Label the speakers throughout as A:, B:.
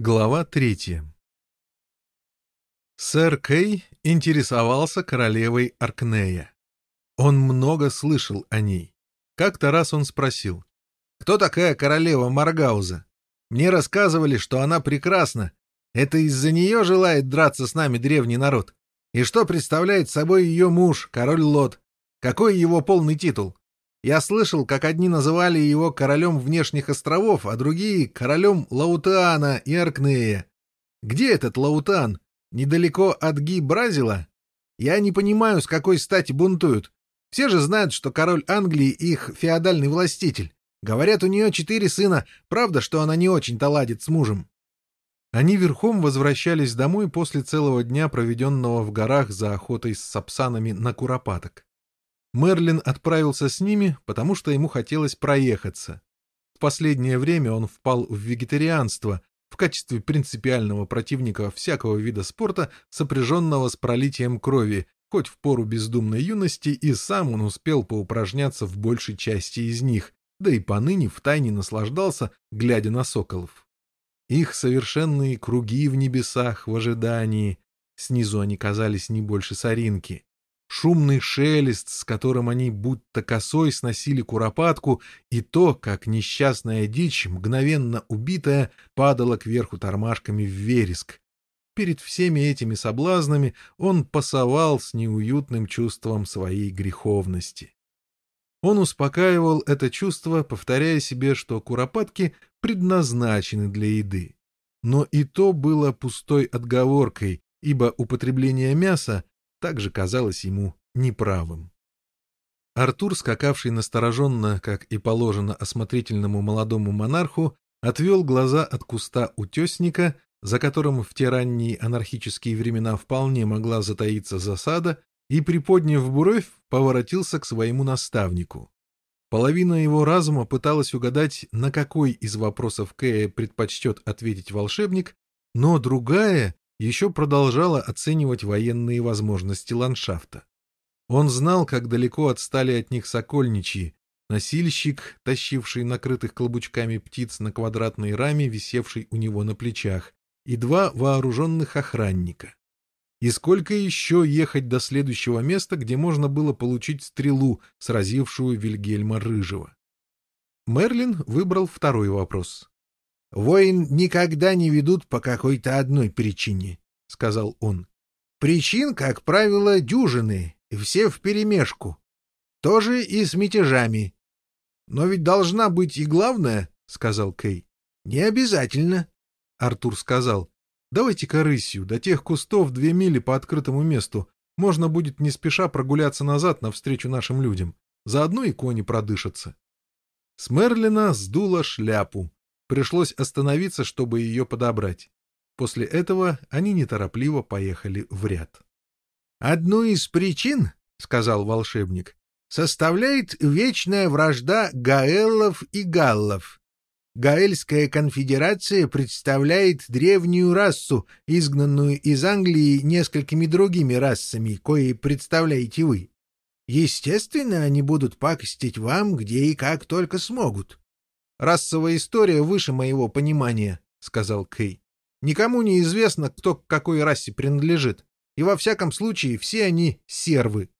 A: Глава третья Сэр Кей интересовался королевой Аркнея. Он много слышал о ней. Как-то раз он спросил, «Кто такая королева Маргауза? Мне рассказывали, что она прекрасна. Это из-за нее желает драться с нами древний народ? И что представляет собой ее муж, король Лот? Какой его полный титул?» Я слышал, как одни называли его королем внешних островов, а другие — королем Лаутана и Аркнея. Где этот Лаутан? Недалеко от Ги Бразила? Я не понимаю, с какой стати бунтуют. Все же знают, что король Англии — их феодальный властитель. Говорят, у нее четыре сына. Правда, что она не очень-то ладит с мужем. Они верхом возвращались домой после целого дня, проведенного в горах за охотой с сапсанами на куропаток. Мерлин отправился с ними, потому что ему хотелось проехаться. В последнее время он впал в вегетарианство в качестве принципиального противника всякого вида спорта, сопряженного с пролитием крови, хоть в пору бездумной юности и сам он успел поупражняться в большей части из них, да и поныне втайне наслаждался, глядя на соколов. Их совершенные круги в небесах в ожидании. Снизу они казались не больше соринки — шумный шелест, с которым они будто косой сносили куропатку, и то, как несчастная дичь, мгновенно убитая, падала кверху тормашками в вереск. Перед всеми этими соблазнами он пасовал с неуютным чувством своей греховности. Он успокаивал это чувство, повторяя себе, что куропатки предназначены для еды. Но и то было пустой отговоркой, ибо употребление мяса также казалось ему неправым. Артур, скакавший настороженно, как и положено осмотрительному молодому монарху, отвел глаза от куста утесника, за которым в те ранние анархические времена вполне могла затаиться засада, и, приподняв бровь, поворотился к своему наставнику. Половина его разума пыталась угадать, на какой из вопросов Кэя предпочтет ответить волшебник, но другая еще продолжала оценивать военные возможности ландшафта. Он знал, как далеко отстали от них сокольничьи, носильщик, тащивший накрытых клобучками птиц на квадратной раме, висевшей у него на плечах, и два вооруженных охранника. И сколько еще ехать до следующего места, где можно было получить стрелу, сразившую Вильгельма Рыжего? Мерлин выбрал второй вопрос. Войн никогда не ведут по какой-то одной причине, — сказал он. Причин, как правило, дюжины, все вперемешку. Тоже и с мятежами. Но ведь должна быть и главная, — сказал Кей. Не обязательно, — Артур сказал. Давайте-ка рысью, до тех кустов две мили по открытому месту. Можно будет не спеша прогуляться назад навстречу нашим людям. Заодно и кони продышатся. С Мерлина сдуло шляпу. Пришлось остановиться, чтобы ее подобрать. После этого они неторопливо поехали в ряд. «Одну из причин, — сказал волшебник, — составляет вечная вражда гаэллов и галлов. Гаэльская конфедерация представляет древнюю расу, изгнанную из Англии несколькими другими расами, кои представляете вы. Естественно, они будут пакостить вам где и как только смогут. «Расовая история выше моего понимания», — сказал Кей. «Никому не известно, кто к какой расе принадлежит, и во всяком случае все они сервы».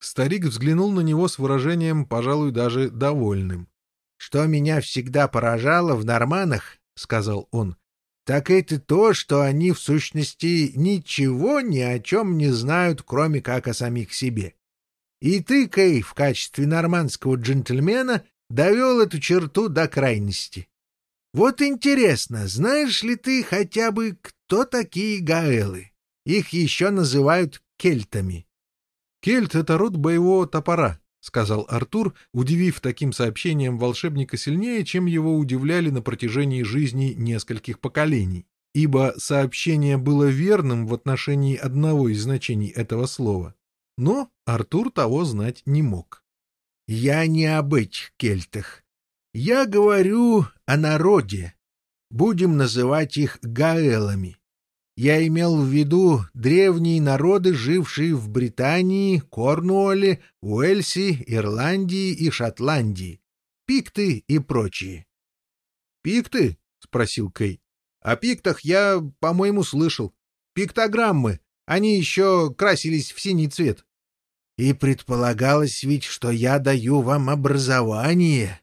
A: Старик взглянул на него с выражением, пожалуй, даже довольным. «Что меня всегда поражало в норманах», — сказал он, — «так это то, что они, в сущности, ничего ни о чем не знают, кроме как о самих себе». И ты, Кей, в качестве нормандского джентльмена довел эту черту до крайности. Вот интересно, знаешь ли ты хотя бы, кто такие гаэлы? Их еще называют кельтами. «Кельт — это род боевого топора», — сказал Артур, удивив таким сообщением волшебника сильнее, чем его удивляли на протяжении жизни нескольких поколений. Ибо сообщение было верным в отношении одного из значений этого слова. Но Артур того знать не мог. Я не об этих кельтах. Я говорю о народе. Будем называть их гаэлами. Я имел в виду древние народы, жившие в Британии, Корнуолле, Уэльсе, Ирландии и Шотландии. Пикты и прочие. «Пикты?» — спросил Кей. «О пиктах я, по-моему, слышал. Пиктограммы. Они еще красились в синий цвет»
B: и предполагалось ведь, что я даю вам образование.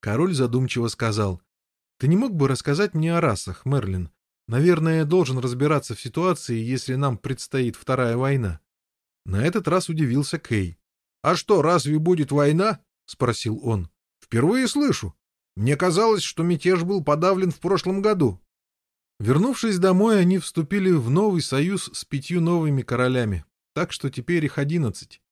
A: Король задумчиво сказал, «Ты не мог бы рассказать мне о расах, Мерлин? Наверное, я должен разбираться в ситуации, если нам предстоит вторая война». На этот раз удивился Кей. «А что, разве будет война?» — спросил он. «Впервые слышу. Мне казалось, что мятеж был подавлен в прошлом году». Вернувшись домой, они вступили в новый союз с пятью новыми королями, так что теперь их одиннадцать.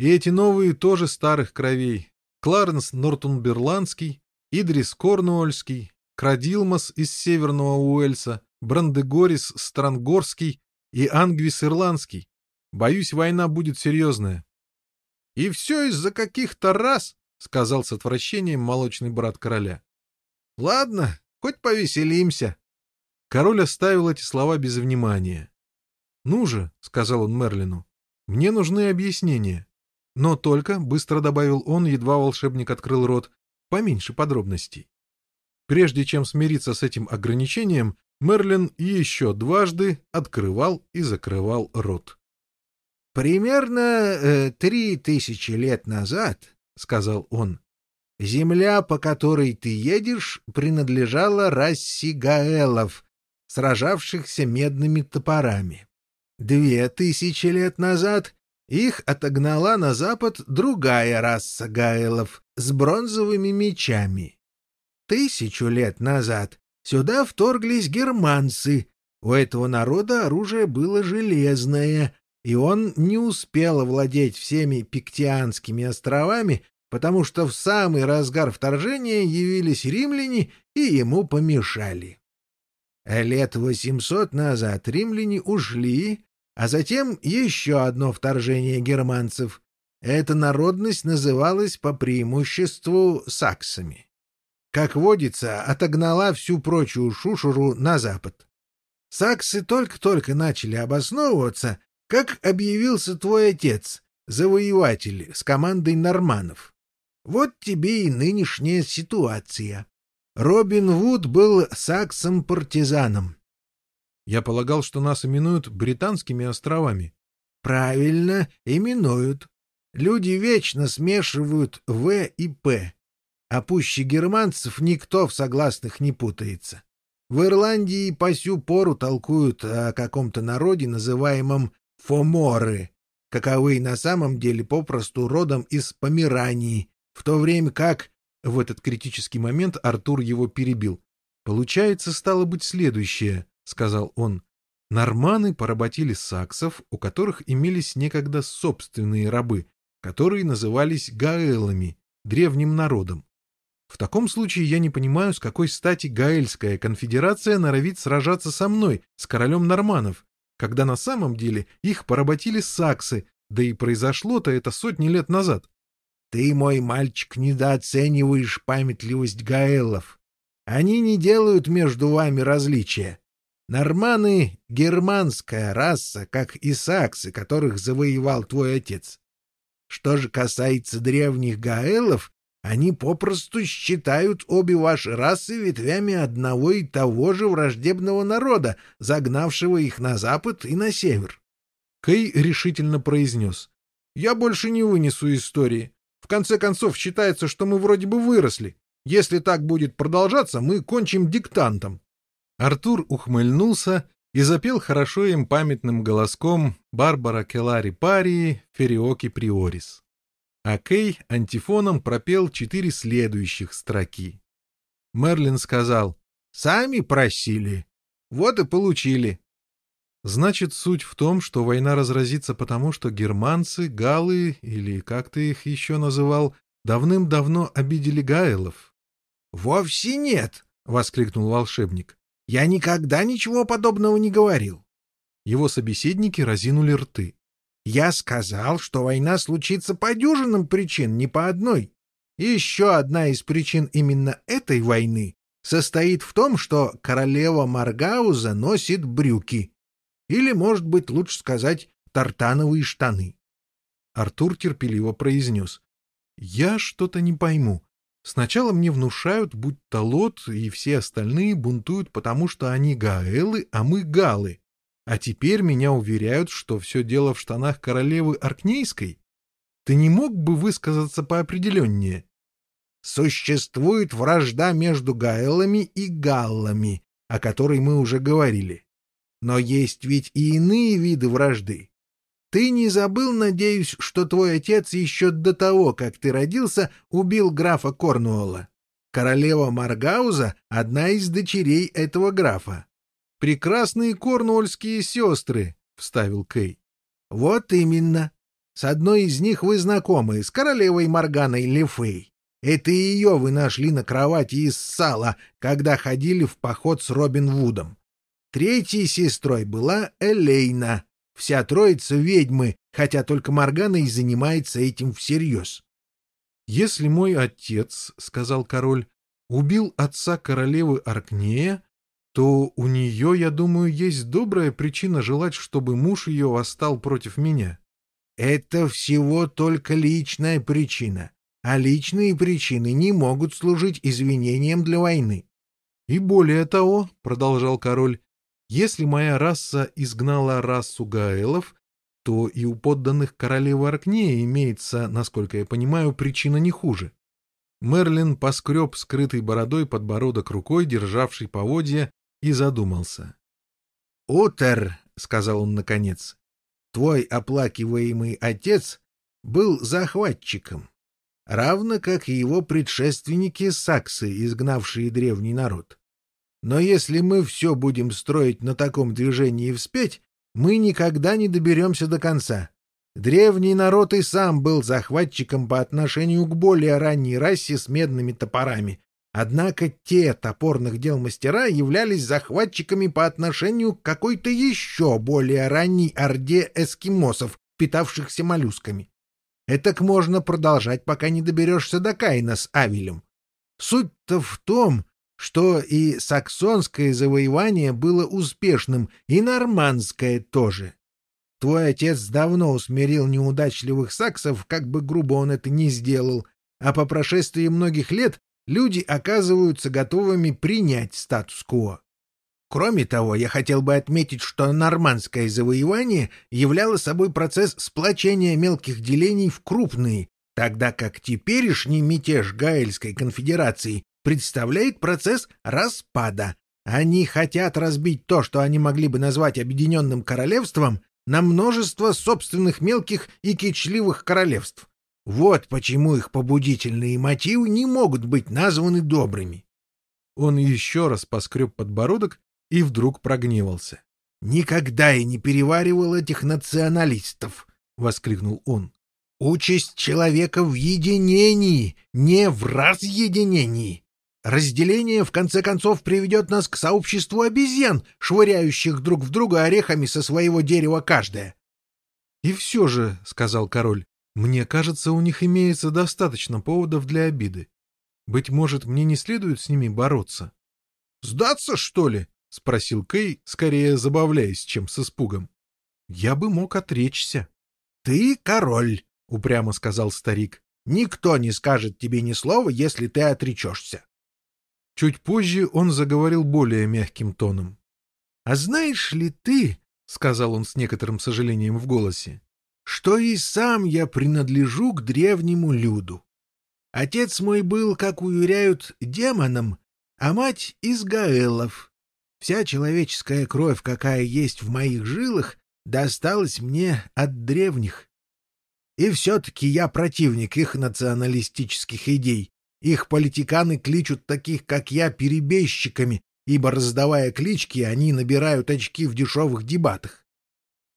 A: И эти новые тоже старых кровей. Кларенс Нортунберландский, Идрис Корнуольский, Крадилмас из Северного Уэльса, Брандегорис Странгорский и Ангвис Ирландский. Боюсь, война будет серьезная. — И все из-за каких-то раз, — сказал с отвращением молочный брат короля. — Ладно, хоть повеселимся. Король оставил эти слова без внимания. — Ну же, — сказал он Мерлину, — мне нужны объяснения. Но только, быстро добавил он, едва волшебник открыл рот, поменьше подробностей. Прежде чем смириться с этим ограничением, Мерлин еще дважды открывал и закрывал рот.
B: «Примерно э, три э, тысячи лет назад, — сказал он, — земля, по которой ты едешь, принадлежала расе гаэлов, сражавшихся медными топорами. Две тысячи лет назад их отогнала на запад другая раса гайлов с бронзовыми мечами. Тысячу лет назад сюда вторглись германцы. У этого народа оружие было железное, и он не успел овладеть всеми Пиктианскими островами, потому что в самый разгар вторжения явились римляне и ему помешали. Лет восемьсот назад римляне ушли, а затем еще одно вторжение германцев. Эта народность называлась по преимуществу саксами. Как водится, отогнала всю прочую шушуру на запад. Саксы только-только начали обосновываться, как объявился твой отец, завоеватель, с командой норманов? Вот тебе и нынешняя ситуация. Робин Вуд был саксом-партизаном.
A: Я полагал, что нас именуют британскими островами.
B: Правильно, именуют. Люди вечно смешивают В и П. А пуще германцев никто в согласных не путается. В Ирландии по сю пору толкуют о каком-то народе, называемом «фоморы», каковы на самом деле попросту родом из Померании, в то время как... В этот критический момент Артур его перебил. Получается, стало быть, следующее. — сказал он. Норманы поработили саксов, у которых имелись некогда собственные рабы, которые назывались гаэлами, древним народом. В таком случае я не понимаю, с какой стати гаэльская конфедерация норовит сражаться со мной, с королем норманов, когда на самом деле их поработили саксы, да и произошло-то это сотни лет назад. Ты, мой мальчик, недооцениваешь памятливость гаэлов. Они не делают между вами различия. Норманы — германская раса, как и саксы, которых завоевал твой отец. Что же касается древних гаэлов, они попросту считают обе ваши расы ветвями одного и того же враждебного народа, загнавшего их на запад и на север.
A: Кей решительно произнес. «Я больше не вынесу истории. В конце концов, считается, что мы вроде бы выросли. Если так будет продолжаться, мы кончим диктантом». Артур ухмыльнулся и запел хорошо им памятным голоском Барбара Келари Парии «Фериоки Приорис». А Кей антифоном пропел четыре следующих строки. Мерлин сказал «Сами просили. Вот и получили». Значит, суть в том, что война разразится потому, что германцы, галы, или как ты их еще называл, давным-давно обидели гаэлов.
B: — Вовсе нет! — воскликнул волшебник. Я никогда ничего подобного не говорил.
A: Его собеседники разинули рты.
B: Я сказал, что война случится по дюжинам причин, не по одной. И еще одна из причин именно этой войны состоит в том, что королева Маргауза носит брюки. Или, может быть, лучше сказать, тартановые штаны.
A: Артур терпеливо произнес. — Я что-то не пойму. Сначала мне внушают, будь то лот и все остальные бунтуют, потому что они гаэлы, а мы галы. А теперь меня уверяют, что все дело в штанах королевы Аркнейской. Ты не мог бы высказаться поопределеннее?
B: Существует вражда между гаэлами и галлами, о которой мы уже говорили. Но есть ведь и иные виды вражды. Ты не забыл, надеюсь, что твой отец еще до того, как ты родился, убил графа Корнуолла. Королева Маргауза — одна из дочерей этого графа.
A: «Прекрасные корнуольские сестры», — вставил Кей.
B: «Вот именно. С одной из них вы знакомы, с королевой Морганой Лефей. Это ее вы нашли на кровати из сала, когда ходили в поход с Робин Вудом. Третьей сестрой была Элейна, Вся троица — ведьмы, хотя только Моргана и занимается этим всерьез.
A: — Если мой отец, — сказал король, — убил отца королевы Аркнея, то у нее, я думаю, есть добрая причина желать, чтобы муж ее восстал против меня.
B: — Это всего только личная причина, а личные причины не могут служить извинением для войны.
A: — И более того, — продолжал король, если моя раса изгнала расу гаэлов, то и у подданных королевы Аркнея имеется, насколько я понимаю, причина не хуже. Мерлин поскреб скрытой бородой подбородок рукой, державший поводья, и задумался.
B: — Утер, — сказал он наконец, — твой оплакиваемый отец был захватчиком, равно как и его предшественники саксы, изгнавшие древний народ. Но если мы все будем строить на таком движении вспеть, мы никогда не доберемся до конца. Древний народ и сам был захватчиком по отношению к более ранней расе с медными топорами. Однако те топорных дел мастера являлись захватчиками по отношению к какой-то еще более ранней орде эскимосов, питавшихся моллюсками. Этак можно продолжать, пока не доберешься до Каина с Авелем. Суть-то в том, что и саксонское завоевание было успешным, и нормандское тоже. Твой отец давно усмирил неудачливых саксов, как бы грубо он это ни сделал, а по прошествии многих лет люди оказываются готовыми принять статус-кво. Кроме того, я хотел бы отметить, что нормандское завоевание являло собой процесс сплочения мелких делений в крупные, тогда как теперешний мятеж Гаэльской конфедерации представляет процесс распада. Они хотят разбить то, что они могли бы назвать Объединенным Королевством, на множество собственных мелких и кичливых королевств. Вот почему их побудительные мотивы не могут быть названы добрыми.
A: Он еще раз поскреб подбородок и вдруг прогневался.
B: «Никогда я не переваривал этих националистов!» — воскликнул он. «Участь человека в единении, не в разъединении. Разделение, в конце концов, приведет нас к сообществу обезьян, швыряющих друг в друга орехами со своего дерева каждая.
A: — И все же, — сказал король, — мне кажется, у них имеется достаточно поводов для обиды. Быть может, мне не следует с ними бороться. — Сдаться, что ли? — спросил Кей, скорее забавляясь, чем с испугом. — Я бы мог отречься.
B: — Ты король, — упрямо сказал старик. — Никто не скажет тебе ни слова, если ты отречешься.
A: Чуть позже он заговорил более мягким тоном. —
B: А знаешь ли ты, — сказал он с некоторым сожалением в голосе, — что и сам я принадлежу к древнему люду. Отец мой был, как уверяют, демоном, а мать — из Гаэлов. Вся человеческая кровь, какая есть в моих жилах, досталась мне от древних. И все-таки Их политиканы кличут таких, как я, перебежчиками, ибо, раздавая клички, они набирают очки в дешевых дебатах.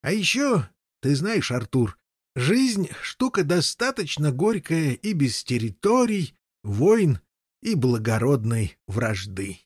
B: А еще, ты знаешь, Артур, жизнь — штука достаточно горькая и без территорий, войн и благородной вражды.